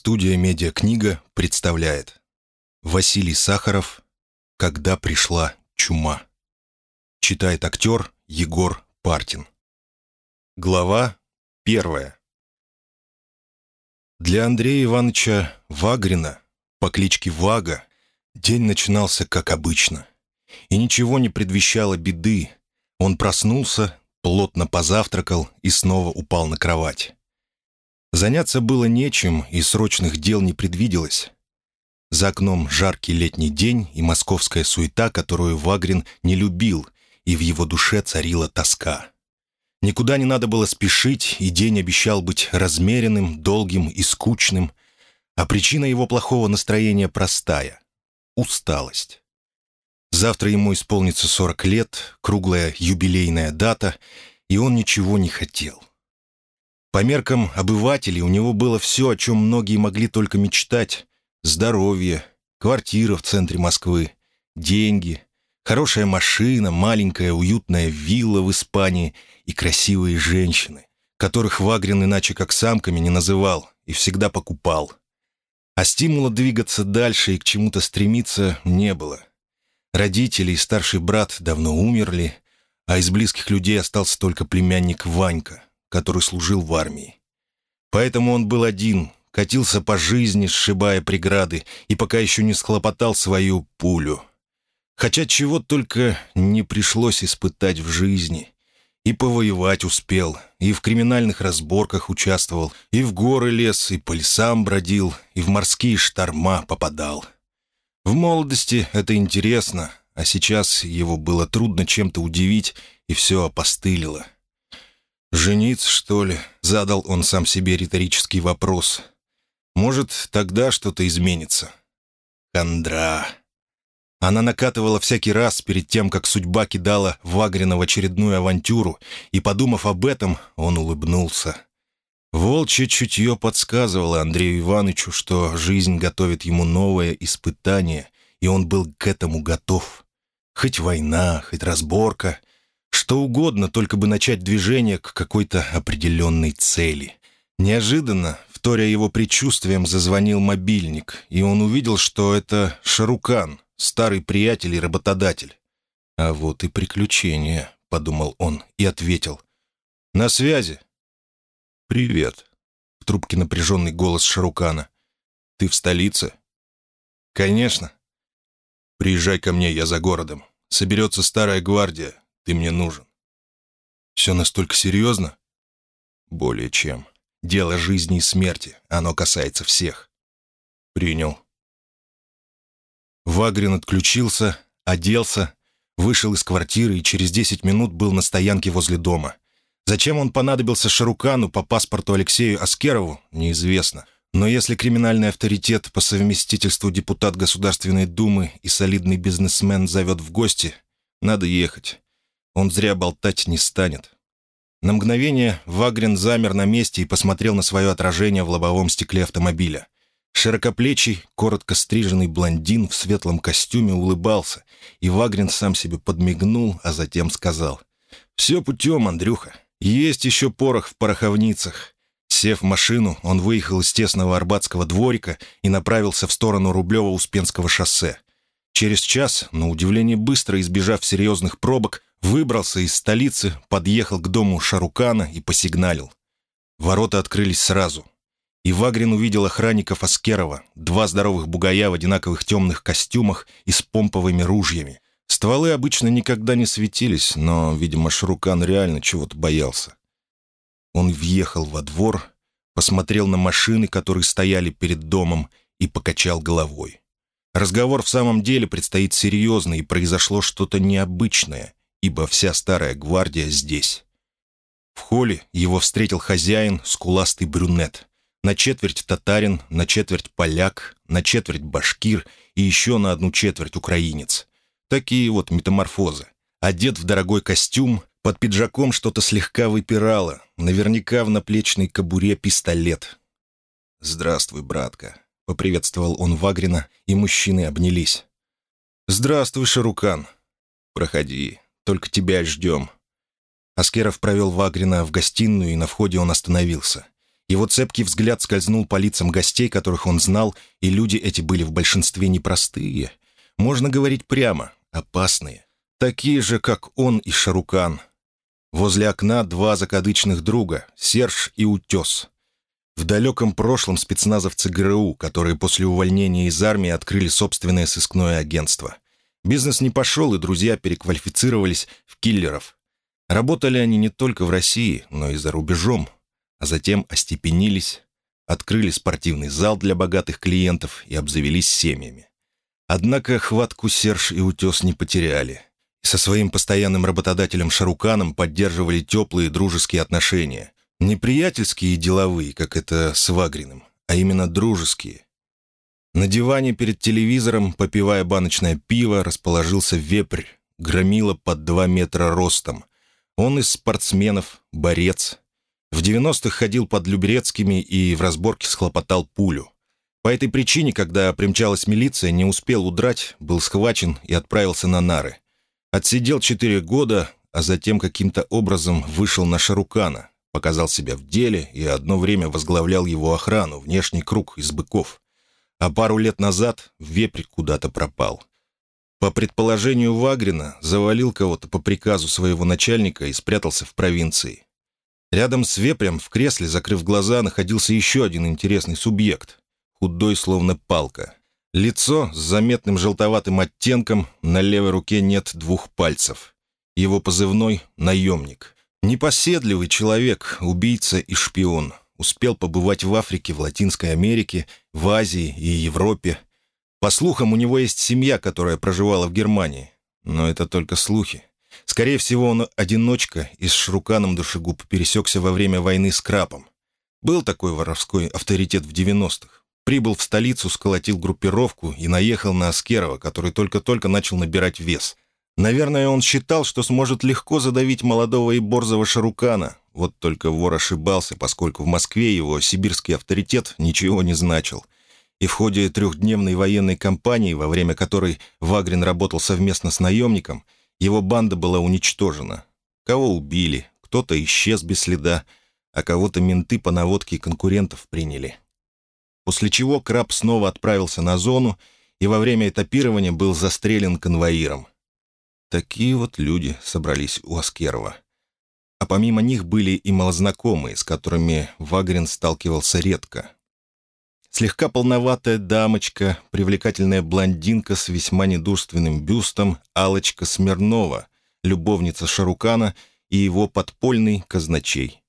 Студия «Медиакнига» представляет Василий Сахаров «Когда пришла чума» Читает актер Егор Партин Глава первая Для Андрея Ивановича Вагрина по кличке Вага день начинался как обычно. И ничего не предвещало беды. Он проснулся, плотно позавтракал и снова упал на кровать. Заняться было нечем, и срочных дел не предвиделось. За окном жаркий летний день и московская суета, которую Вагрин не любил, и в его душе царила тоска. Никуда не надо было спешить, и день обещал быть размеренным, долгим и скучным, а причина его плохого настроения простая — усталость. Завтра ему исполнится 40 лет, круглая юбилейная дата, и он ничего не хотел. По меркам обывателей у него было все, о чем многие могли только мечтать. Здоровье, квартира в центре Москвы, деньги, хорошая машина, маленькая уютная вилла в Испании и красивые женщины, которых Вагрин иначе как самками не называл и всегда покупал. А стимула двигаться дальше и к чему-то стремиться не было. Родители и старший брат давно умерли, а из близких людей остался только племянник Ванька — который служил в армии. Поэтому он был один, катился по жизни, сшибая преграды, и пока еще не схлопотал свою пулю. Хотя чего только не пришлось испытать в жизни. И повоевать успел, и в криминальных разборках участвовал, и в горы лес, и по лесам бродил, и в морские шторма попадал. В молодости это интересно, а сейчас его было трудно чем-то удивить, и все опостылило. «Жениться, что ли?» — задал он сам себе риторический вопрос. «Может, тогда что-то изменится?» «Хандра!» Она накатывала всякий раз перед тем, как судьба кидала Вагрина в очередную авантюру, и, подумав об этом, он улыбнулся. Волчье чутье подсказывало Андрею Ивановичу, что жизнь готовит ему новое испытание, и он был к этому готов. Хоть война, хоть разборка, что угодно, только бы начать движение к какой-то определенной цели. Неожиданно, вторя его предчувствием, зазвонил мобильник, и он увидел, что это Шарукан, старый приятель и работодатель. «А вот и приключение», — подумал он и ответил. «На связи». «Привет», — в трубке напряженный голос Шарукана. «Ты в столице?» «Конечно». «Приезжай ко мне, я за городом. Соберется старая гвардия. Ты мне нужен. Все настолько серьезно? Более чем. Дело жизни и смерти. Оно касается всех. Принял. Вагрин отключился, оделся, вышел из квартиры и через десять минут был на стоянке возле дома. Зачем он понадобился Шарукану по паспорту Алексею Аскерову, неизвестно. Но если криминальный авторитет по совместительству депутат Государственной Думы и солидный бизнесмен зовет в гости, надо ехать. Он зря болтать не станет. На мгновение Вагрин замер на месте и посмотрел на свое отражение в лобовом стекле автомобиля. Широкоплечий, коротко стриженный блондин в светлом костюме улыбался, и Вагрин сам себе подмигнул, а затем сказал. «Все путем, Андрюха. Есть еще порох в пороховницах». Сев в машину, он выехал из тесного арбатского дворика и направился в сторону Рублево-Успенского шоссе. Через час, на удивление быстро избежав серьезных пробок, Выбрался из столицы, подъехал к дому Шарукана и посигналил. Ворота открылись сразу. И Вагрин увидел охранников Аскерова, два здоровых бугая в одинаковых темных костюмах и с помповыми ружьями. Стволы обычно никогда не светились, но, видимо, Шарукан реально чего-то боялся. Он въехал во двор, посмотрел на машины, которые стояли перед домом, и покачал головой. Разговор в самом деле предстоит серьезный, и произошло что-то необычное ибо вся старая гвардия здесь. В холле его встретил хозяин, скуластый брюнет. На четверть татарин, на четверть поляк, на четверть башкир и еще на одну четверть украинец. Такие вот метаморфозы. Одет в дорогой костюм, под пиджаком что-то слегка выпирало, наверняка в наплечной кобуре пистолет. «Здравствуй, братка», — поприветствовал он Вагрина, и мужчины обнялись. «Здравствуй, Шарукан. Проходи, только тебя ждем». Аскеров провел Вагрина в гостиную, и на входе он остановился. Его цепкий взгляд скользнул по лицам гостей, которых он знал, и люди эти были в большинстве непростые. Можно говорить прямо, опасные. Такие же, как он и Шарукан. Возле окна два закадычных друга — Серж и Утес. В далеком прошлом спецназовцы ГРУ, которые после увольнения из армии открыли собственное сыскное агентство. Бизнес не пошел, и друзья переквалифицировались в киллеров. Работали они не только в России, но и за рубежом, а затем остепенились, открыли спортивный зал для богатых клиентов и обзавелись семьями. Однако хватку Серж и Утес не потеряли. Со своим постоянным работодателем Шаруканом поддерживали теплые дружеские отношения. Не приятельские и деловые, как это с Вагриным, а именно дружеские. На диване перед телевизором, попивая баночное пиво, расположился вепрь, громила под два метра ростом. Он из спортсменов, борец, в 90-х ходил под Люберецкими и в разборке схлопотал пулю. По этой причине, когда примчалась милиция, не успел удрать, был схвачен и отправился на нары. Отсидел четыре года, а затем каким-то образом вышел на Шарукана, показал себя в деле и одно время возглавлял его охрану, внешний круг из быков. А пару лет назад вепрь куда-то пропал. По предположению Вагрина, завалил кого-то по приказу своего начальника и спрятался в провинции. Рядом с вепрем в кресле, закрыв глаза, находился еще один интересный субъект. Худой, словно палка. Лицо с заметным желтоватым оттенком, на левой руке нет двух пальцев. Его позывной — наемник. Непоседливый человек, убийца и шпион. Успел побывать в Африке, в Латинской Америке, в Азии и Европе. По слухам, у него есть семья, которая проживала в Германии. Но это только слухи. Скорее всего, он одиночка и с Шруканом душегуб пересекся во время войны с Крапом. Был такой воровской авторитет в 90-х. Прибыл в столицу, сколотил группировку и наехал на Аскерова, который только-только начал набирать вес. Наверное, он считал, что сможет легко задавить молодого и борзого Шарукана. Вот только вор ошибался, поскольку в Москве его сибирский авторитет ничего не значил. И в ходе трехдневной военной кампании, во время которой Вагрин работал совместно с наемником – его банда была уничтожена. Кого убили, кто-то исчез без следа, а кого-то менты по наводке конкурентов приняли. После чего Краб снова отправился на зону и во время этапирования был застрелен конвоиром. Такие вот люди собрались у Аскерова. А помимо них были и малознакомые, с которыми Вагрин сталкивался редко. Слегка полноватая дамочка, привлекательная блондинка с весьма недурственным бюстом алочка Смирнова, любовница Шарукана и его подпольный казначей.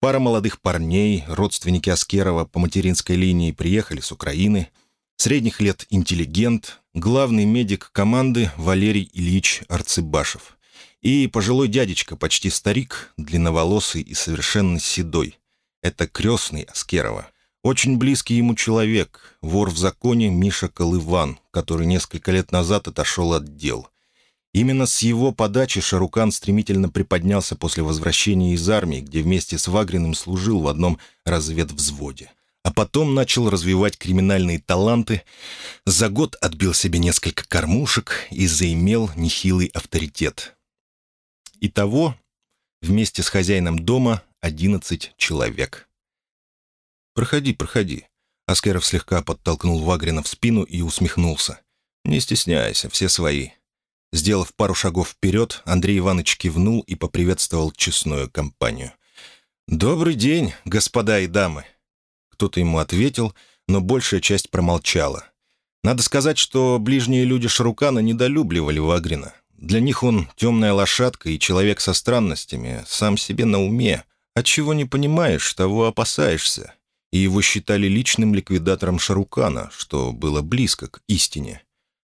Пара молодых парней, родственники Аскерова по материнской линии, приехали с Украины. Средних лет интеллигент, главный медик команды Валерий Ильич Арцыбашев. И пожилой дядечка, почти старик, длинноволосый и совершенно седой. Это крестный Аскерова. Очень близкий ему человек, вор в законе Миша Колыван, который несколько лет назад отошел от дел. Именно с его подачи Шарукан стремительно приподнялся после возвращения из армии, где вместе с Вагриным служил в одном разведвзводе. А потом начал развивать криминальные таланты, за год отбил себе несколько кормушек и заимел нехилый авторитет. Итого, вместе с хозяином дома, 11 человек. «Проходи, проходи». Аскеров слегка подтолкнул Вагрина в спину и усмехнулся. «Не стесняйся, все свои». Сделав пару шагов вперед, Андрей Иванович кивнул и поприветствовал честную компанию. «Добрый день, господа и дамы!» Кто-то ему ответил, но большая часть промолчала. Надо сказать, что ближние люди Шарукана недолюбливали Вагрина. Для них он темная лошадка и человек со странностями, сам себе на уме. Отчего не понимаешь, того опасаешься и его считали личным ликвидатором Шарукана, что было близко к истине.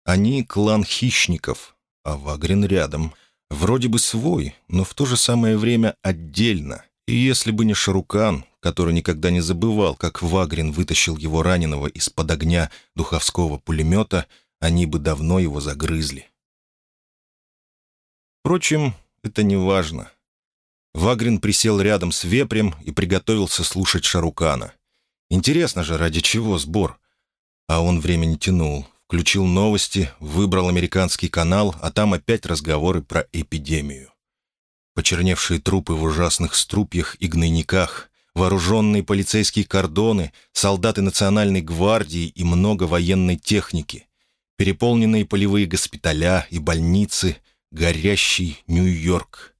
Они — клан хищников, а Вагрин рядом. Вроде бы свой, но в то же самое время отдельно. И если бы не Шарукан, который никогда не забывал, как Вагрин вытащил его раненого из-под огня духовского пулемета, они бы давно его загрызли. Впрочем, это не важно. Вагрин присел рядом с вепрем и приготовился слушать Шарукана. Интересно же, ради чего сбор? А он время не тянул. Включил новости, выбрал американский канал, а там опять разговоры про эпидемию. Почерневшие трупы в ужасных струпьях и гнойниках, вооруженные полицейские кордоны, солдаты национальной гвардии и много военной техники, переполненные полевые госпиталя и больницы, горящий Нью-Йорк.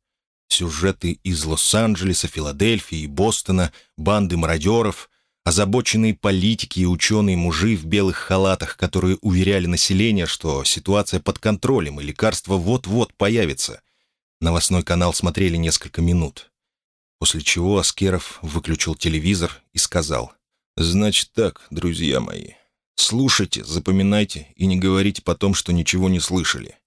Сюжеты из Лос-Анджелеса, Филадельфии и Бостона, банды мародеров, озабоченные политики и ученые-мужи в белых халатах, которые уверяли население, что ситуация под контролем и лекарство вот-вот появится. Новостной канал смотрели несколько минут. После чего Аскеров выключил телевизор и сказал, «Значит так, друзья мои, слушайте, запоминайте и не говорите потом, что ничего не слышали.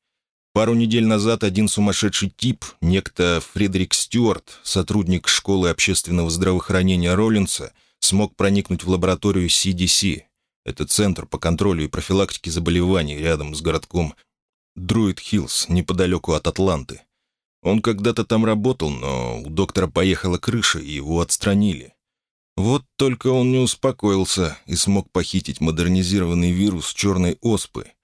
Пару недель назад один сумасшедший тип, некто Фредерик Стюарт, сотрудник школы общественного здравоохранения Роллинса, смог проникнуть в лабораторию CDC. Это Центр по контролю и профилактике заболеваний рядом с городком Друид-Хиллз, неподалеку от Атланты. Он когда-то там работал, но у доктора поехала крыша, и его отстранили. Вот только он не успокоился и смог похитить модернизированный вирус черной оспы —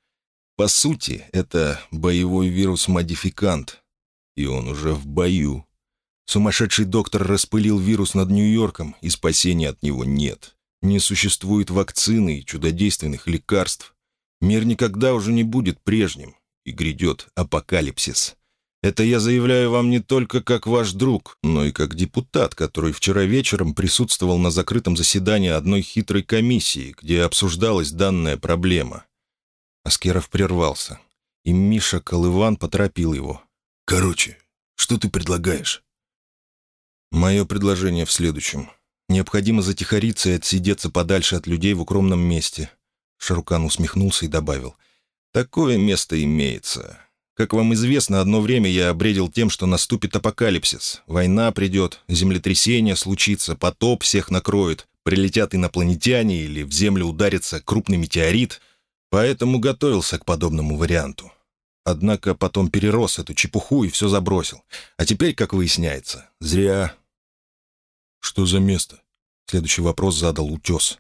по сути, это боевой вирус-модификант, и он уже в бою. Сумасшедший доктор распылил вирус над Нью-Йорком, и спасения от него нет. Не существует вакцины и чудодейственных лекарств. Мир никогда уже не будет прежним, и грядет апокалипсис. Это я заявляю вам не только как ваш друг, но и как депутат, который вчера вечером присутствовал на закрытом заседании одной хитрой комиссии, где обсуждалась данная проблема. Аскеров прервался, и Миша Колыван поторопил его. «Короче, что ты предлагаешь?» «Мое предложение в следующем. Необходимо затихариться и отсидеться подальше от людей в укромном месте». Шарукан усмехнулся и добавил. «Такое место имеется. Как вам известно, одно время я обредил тем, что наступит апокалипсис. Война придет, землетрясение случится, потоп всех накроет, прилетят инопланетяне или в Землю ударится крупный метеорит — Поэтому готовился к подобному варианту. Однако потом перерос эту чепуху и все забросил. А теперь, как выясняется, зря... «Что за место?» Следующий вопрос задал Утес.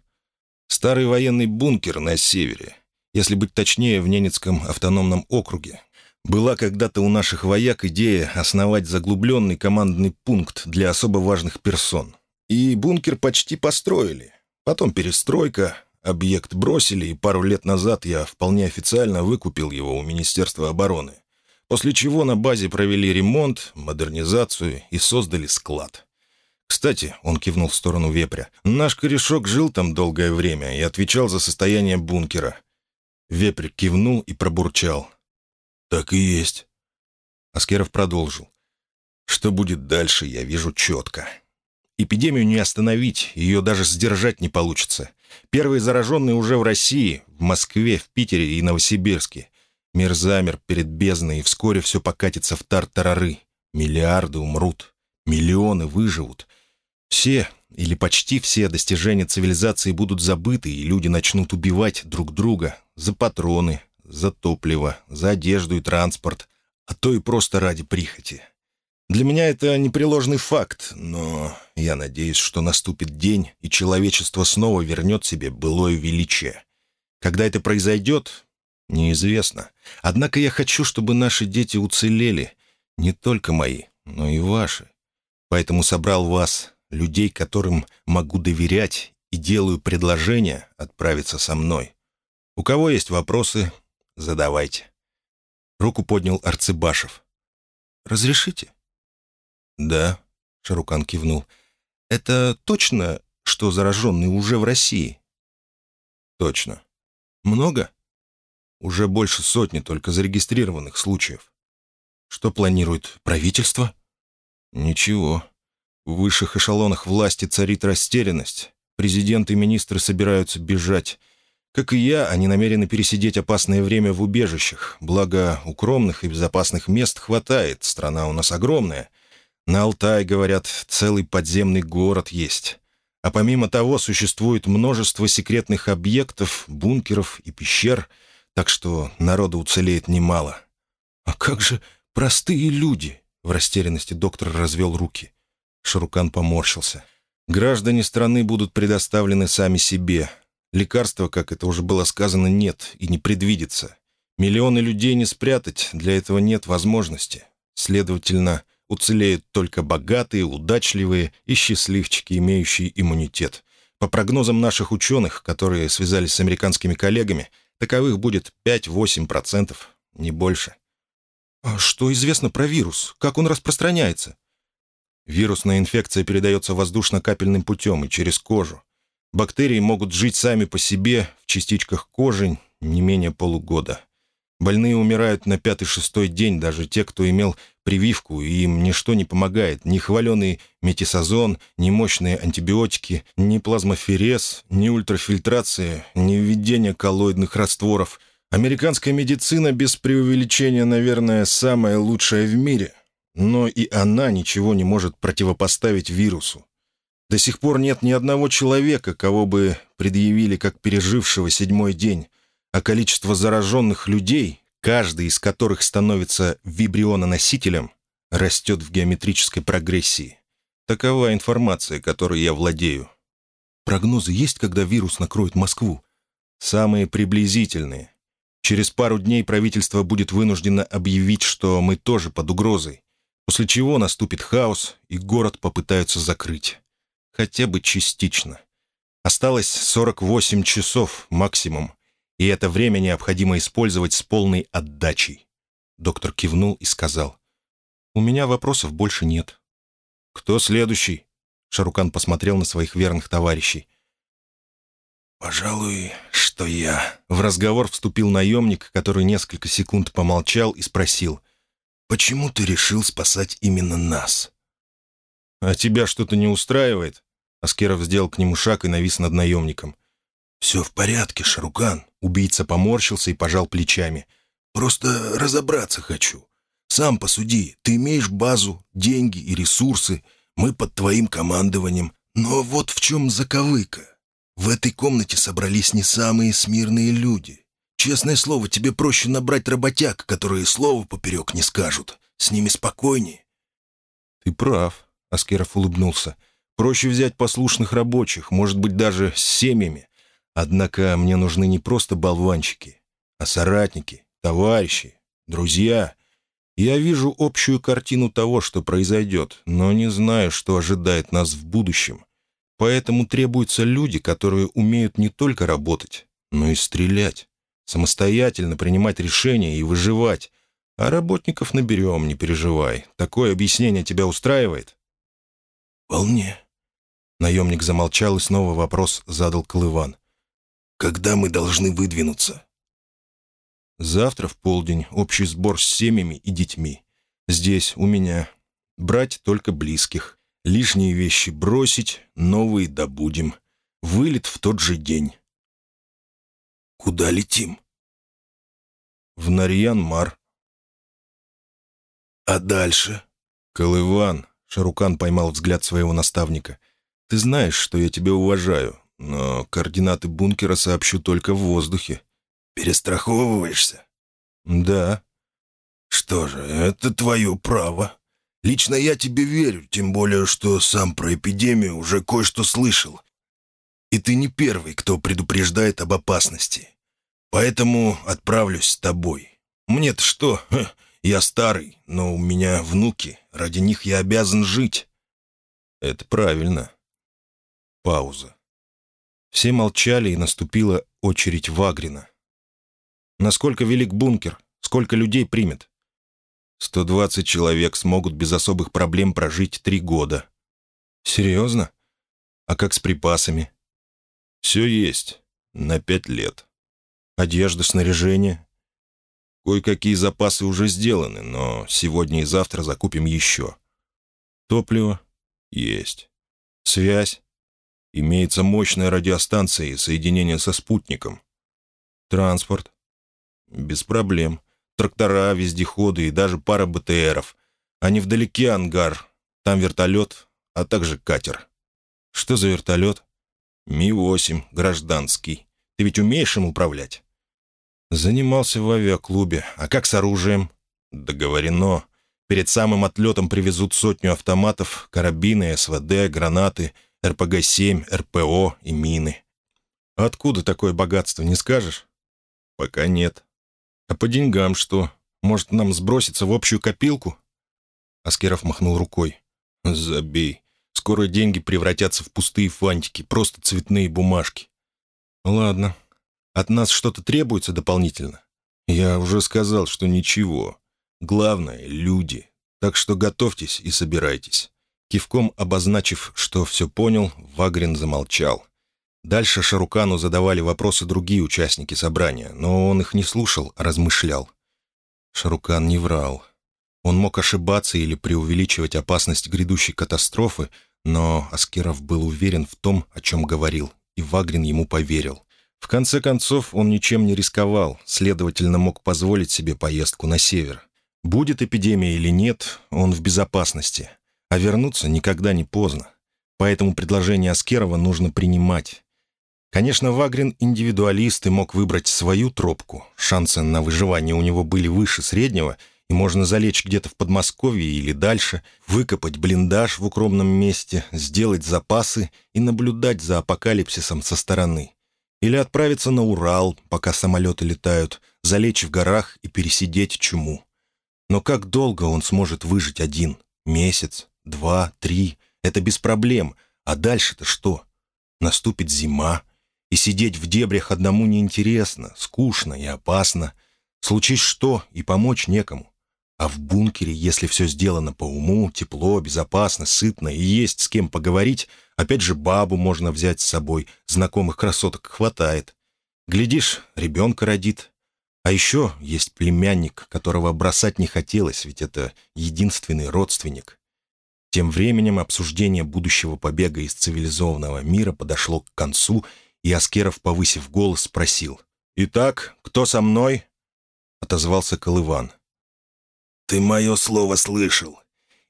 «Старый военный бункер на севере. Если быть точнее, в Ненецком автономном округе. Была когда-то у наших вояк идея основать заглубленный командный пункт для особо важных персон. И бункер почти построили. Потом перестройка, Объект бросили, и пару лет назад я вполне официально выкупил его у Министерства обороны. После чего на базе провели ремонт, модернизацию и создали склад. Кстати, он кивнул в сторону вепря, наш корешок жил там долгое время и отвечал за состояние бункера. Вепрь кивнул и пробурчал. «Так и есть». Аскеров продолжил. «Что будет дальше, я вижу четко. Эпидемию не остановить, ее даже сдержать не получится. Первые зараженные уже в России, в Москве, в Питере и Новосибирске. Мир замер перед бездной, и вскоре все покатится в тартарары. Миллиарды умрут, миллионы выживут. Все, или почти все достижения цивилизации будут забыты, и люди начнут убивать друг друга за патроны, за топливо, за одежду и транспорт, а то и просто ради прихоти. Для меня это непреложный факт, но я надеюсь, что наступит день, и человечество снова вернет себе былое величие. Когда это произойдет, неизвестно. Однако я хочу, чтобы наши дети уцелели, не только мои, но и ваши. Поэтому собрал вас, людей, которым могу доверять, и делаю предложение отправиться со мной. У кого есть вопросы, задавайте. Руку поднял Арцебашев. «Разрешите?» «Да», — Шарукан кивнул. «Это точно, что зараженные уже в России?» «Точно. Много?» «Уже больше сотни только зарегистрированных случаев». «Что планирует правительство?» «Ничего. В высших эшелонах власти царит растерянность. Президент и министры собираются бежать. Как и я, они намерены пересидеть опасное время в убежищах. Благо, укромных и безопасных мест хватает, страна у нас огромная. На Алтай, говорят, целый подземный город есть. А помимо того, существует множество секретных объектов, бункеров и пещер, так что народу уцелеет немало. «А как же простые люди?» — в растерянности доктор развел руки. Шарукан поморщился. «Граждане страны будут предоставлены сами себе. Лекарства, как это уже было сказано, нет и не предвидится. Миллионы людей не спрятать, для этого нет возможности. Следовательно, Уцелеют только богатые, удачливые и счастливчики, имеющие иммунитет. По прогнозам наших ученых, которые связались с американскими коллегами, таковых будет 5-8%, не больше. А что известно про вирус? Как он распространяется? Вирусная инфекция передается воздушно-капельным путем и через кожу. Бактерии могут жить сами по себе в частичках кожи не менее полугода. Больные умирают на пятый-шестой день, даже те, кто имел прививку, и им ничто не помогает. Ни хваленый метисозон, ни мощные антибиотики, ни плазмоферез, ни ультрафильтрация, ни введение коллоидных растворов. Американская медицина, без преувеличения, наверное, самая лучшая в мире. Но и она ничего не может противопоставить вирусу. До сих пор нет ни одного человека, кого бы предъявили как пережившего седьмой день а количество зараженных людей, каждый из которых становится вибриононосителем, растет в геометрической прогрессии. Такова информация, которой я владею. Прогнозы есть, когда вирус накроет Москву? Самые приблизительные. Через пару дней правительство будет вынуждено объявить, что мы тоже под угрозой, после чего наступит хаос, и город попытаются закрыть. Хотя бы частично. Осталось 48 часов максимум, и это время необходимо использовать с полной отдачей. Доктор кивнул и сказал, «У меня вопросов больше нет». «Кто следующий?» Шарукан посмотрел на своих верных товарищей. «Пожалуй, что я...» В разговор вступил наемник, который несколько секунд помолчал и спросил, «Почему ты решил спасать именно нас?» «А тебя что-то не устраивает?» Аскеров сделал к нему шаг и навис над наемником. «Все в порядке, Шарукан». Убийца поморщился и пожал плечами. «Просто разобраться хочу. Сам посуди, ты имеешь базу, деньги и ресурсы, мы под твоим командованием. Но вот в чем заковыка. В этой комнате собрались не самые смирные люди. Честное слово, тебе проще набрать работяг, которые слова поперек не скажут. С ними спокойнее». «Ты прав», — Аскеров улыбнулся. «Проще взять послушных рабочих, может быть, даже с семьями. Однако мне нужны не просто болванчики, а соратники, товарищи, друзья. Я вижу общую картину того, что произойдет, но не знаю, что ожидает нас в будущем. Поэтому требуются люди, которые умеют не только работать, но и стрелять, самостоятельно принимать решения и выживать. А работников наберем, не переживай. Такое объяснение тебя устраивает? «Вполне». Наемник замолчал и снова вопрос задал Клыван. Когда мы должны выдвинуться?» «Завтра в полдень общий сбор с семьями и детьми. Здесь, у меня. Брать только близких. Лишние вещи бросить, новые добудем. Вылет в тот же день». «Куда летим?» «В Нарьян-Мар». «А дальше?» «Колыван», — Шарукан поймал взгляд своего наставника. «Ты знаешь, что я тебя уважаю, но координаты бункера сообщу только в воздухе. Перестраховываешься? Да. Что же, это твое право. Лично я тебе верю, тем более, что сам про эпидемию уже кое-что слышал. И ты не первый, кто предупреждает об опасности. Поэтому отправлюсь с тобой. Мне-то что? Я старый, но у меня внуки. Ради них я обязан жить. Это правильно. Пауза. Все молчали, и наступила очередь Вагрина. «Насколько велик бункер? Сколько людей примет?» «Сто двадцать человек смогут без особых проблем прожить три года». «Серьезно? А как с припасами?» «Все есть. На пять лет. Одежда, снаряжение?» «Кое-какие запасы уже сделаны, но сегодня и завтра закупим еще». «Топливо?» «Есть. Связь?» Имеется мощная радиостанция и соединение со спутником. Транспорт. Без проблем. Трактора, вездеходы и даже пара БТРов. А невдалеке ангар. Там вертолет, а также катер. Что за вертолет? Ми-8, гражданский. Ты ведь умеешь им управлять? Занимался в авиаклубе. А как с оружием? Договорено. Перед самым отлетом привезут сотню автоматов, карабины, СВД, гранаты — РПГ-7, РПО и мины. Откуда такое богатство, не скажешь? Пока нет. А по деньгам что? Может, нам сброситься в общую копилку? Аскеров махнул рукой. «Забей. Скоро деньги превратятся в пустые фантики, просто цветные бумажки». «Ладно. От нас что-то требуется дополнительно?» «Я уже сказал, что ничего. Главное — люди. Так что готовьтесь и собирайтесь». Кивком обозначив, что все понял, Вагрин замолчал. Дальше Шарукану задавали вопросы другие участники собрания, но он их не слушал, а размышлял. Шарукан не врал. Он мог ошибаться или преувеличивать опасность грядущей катастрофы, но Аскеров был уверен в том, о чем говорил, и Вагрин ему поверил. В конце концов, он ничем не рисковал, следовательно, мог позволить себе поездку на север. Будет эпидемия или нет, он в безопасности. А вернуться никогда не поздно. Поэтому предложение Аскерова нужно принимать. Конечно, Вагрин индивидуалист и мог выбрать свою тропку. Шансы на выживание у него были выше среднего, и можно залечь где-то в Подмосковье или дальше, выкопать блиндаж в укромном месте, сделать запасы и наблюдать за апокалипсисом со стороны. Или отправиться на Урал, пока самолеты летают, залечь в горах и пересидеть чуму. Но как долго он сможет выжить один? Месяц? Два? Три? Это без проблем. А дальше-то что? Наступит зима, и сидеть в дебрях одному неинтересно, скучно и опасно. Случись что, и помочь некому. А в бункере, если все сделано по уму, тепло, безопасно, сытно и есть с кем поговорить, опять же бабу можно взять с собой, знакомых красоток хватает. Глядишь, ребенка родит. А еще есть племянник, которого бросать не хотелось, ведь это единственный родственник. Тем временем обсуждение будущего побега из цивилизованного мира подошло к концу, и Аскеров, повысив голос, спросил. «Итак, кто со мной?» — отозвался Колыван. «Ты мое слово слышал.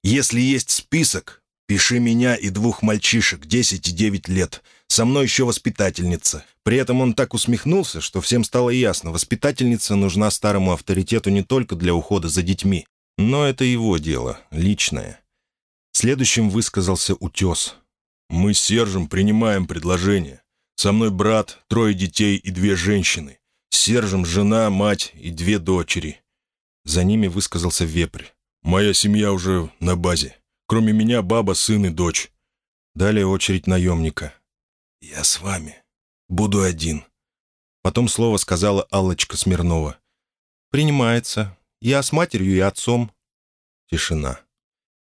Если есть список, пиши меня и двух мальчишек, десять и девять лет. Со мной еще воспитательница». При этом он так усмехнулся, что всем стало ясно, воспитательница нужна старому авторитету не только для ухода за детьми, но это его дело, личное. Следующим высказался Утес. «Мы с Сержем принимаем предложение. Со мной брат, трое детей и две женщины. С Сержем жена, мать и две дочери. За ними высказался вепрь. «Моя семья уже на базе. Кроме меня баба, сын и дочь». Далее очередь наемника. «Я с вами. Буду один». Потом слово сказала Аллочка Смирнова. «Принимается. Я с матерью и отцом». Тишина.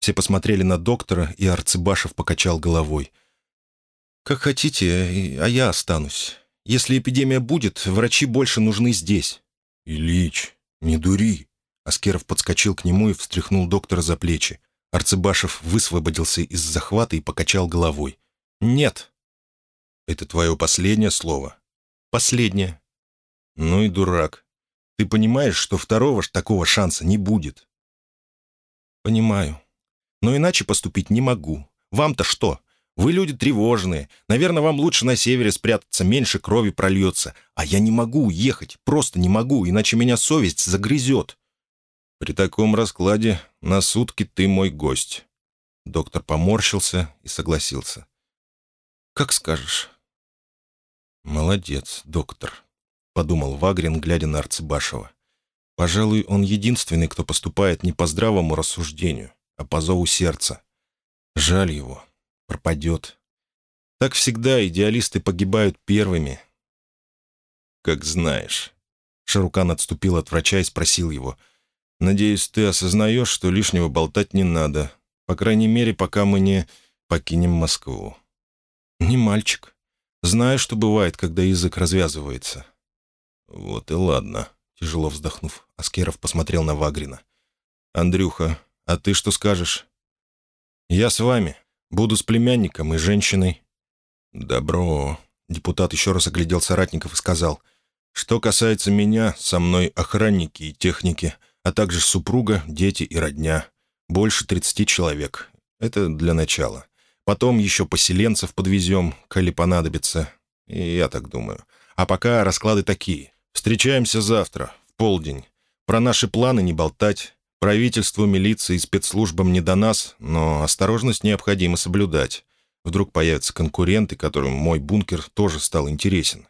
Все посмотрели на доктора, и Арцебашев покачал головой. «Как хотите, а я останусь. Если эпидемия будет, врачи больше нужны здесь». «Ильич, не дури», Аскеров подскочил к нему и встряхнул доктора за плечи. Арцебашев высвободился из захвата и покачал головой. «Нет». «Это твое последнее слово?» «Последнее». «Ну и дурак. Ты понимаешь, что второго ж такого шанса не будет?» «Понимаю. Но иначе поступить не могу. Вам-то что? Вы люди тревожные. Наверное, вам лучше на севере спрятаться, меньше крови прольется. А я не могу уехать, просто не могу, иначе меня совесть загрызет. «При таком раскладе на сутки ты мой гость». Доктор поморщился и согласился. «Как скажешь». «Молодец, доктор», — подумал Вагрин, глядя на Арцебашева. «Пожалуй, он единственный, кто поступает не по здравому рассуждению, а по зову сердца. Жаль его. Пропадет. Так всегда идеалисты погибают первыми». «Как знаешь». Шарукан отступил от врача и спросил его — Надеюсь, ты осознаешь, что лишнего болтать не надо. По крайней мере, пока мы не покинем Москву. Не мальчик. Знаю, что бывает, когда язык развязывается. Вот и ладно. Тяжело вздохнув, Аскеров посмотрел на Вагрина. «Андрюха, а ты что скажешь?» «Я с вами. Буду с племянником и женщиной». «Добро». Депутат еще раз оглядел соратников и сказал. «Что касается меня, со мной охранники и техники а также супруга, дети и родня. Больше 30 человек. Это для начала. Потом еще поселенцев подвезем, коли понадобится. И я так думаю. А пока расклады такие. Встречаемся завтра, в полдень. Про наши планы не болтать. Правительству, милиции и спецслужбам не до нас, но осторожность необходимо соблюдать. Вдруг появятся конкуренты, которым мой бункер тоже стал интересен.